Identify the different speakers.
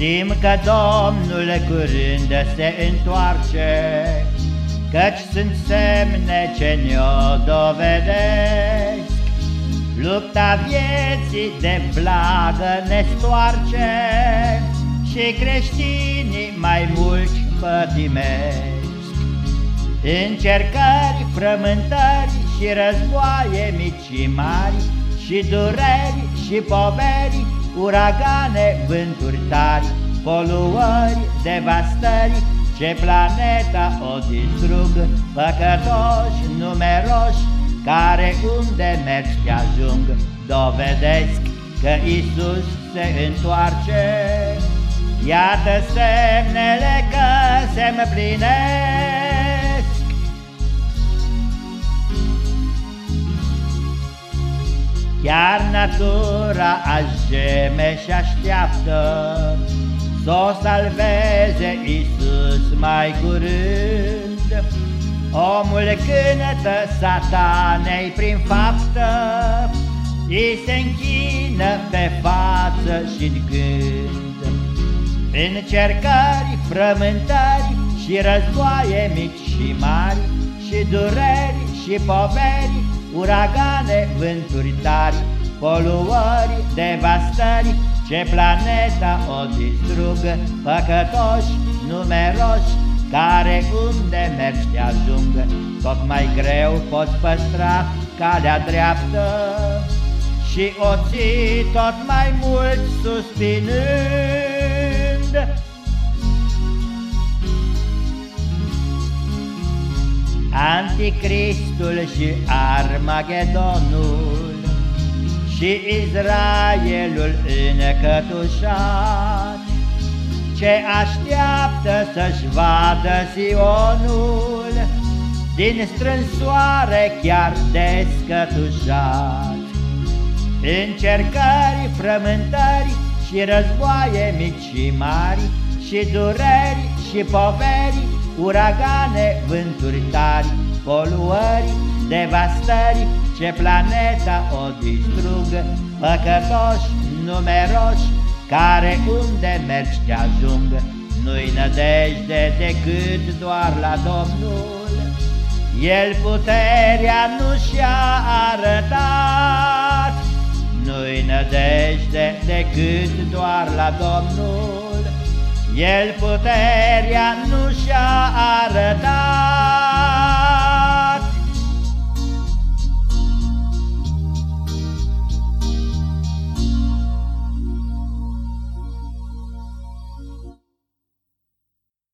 Speaker 1: Știm că Domnul curând se întoarce, Căci sunt semne ce ne-o dovedesc. Lupta vieții de blagă ne stoarce Și creștinii mai mulți pătimesc. Încercări, frământări și războaie mici și mari Și dureri și poveri uragane, vânturi tari, poluări, devastări, ce planeta o distrug, păcătoși numeroși, care unde mergi te ajung, dovedesc că Isus se întoarce. Iată semnele că se împlinesc, Chiar natura geme și așteaptă Să o salveze Iisus mai curând. Omul cânătă satanei prin faptă Îi se închină pe față și în gând. Încercări, frământări și războaie mici și mari Și dureri și poveri uragane, vânturi tari, poluări, devastări, ce planeta o distrug, păcătoși, numeroși, care unde mergi te ajung, tot mai greu poți păstra calea dreaptă și o ții tot mai mult suspinând. Anticristul și Armagedonul Și Israelul încătușat Ce așteaptă să-și vadă Sionul Din strânsoare chiar descătușat. Încercări, frământări și războaie mici și mari Și dureri și poveri uragane, vânturi tari, poluări, devastări, ce planeta o distrug, păcătoși, numeroși, care unde mergi te ajung, nu-i nădejde decât doar la Domnul. El puterea nu și-a arătat, nu-i nădejde decât doar la Domnul. El puterea nu și-a arătat,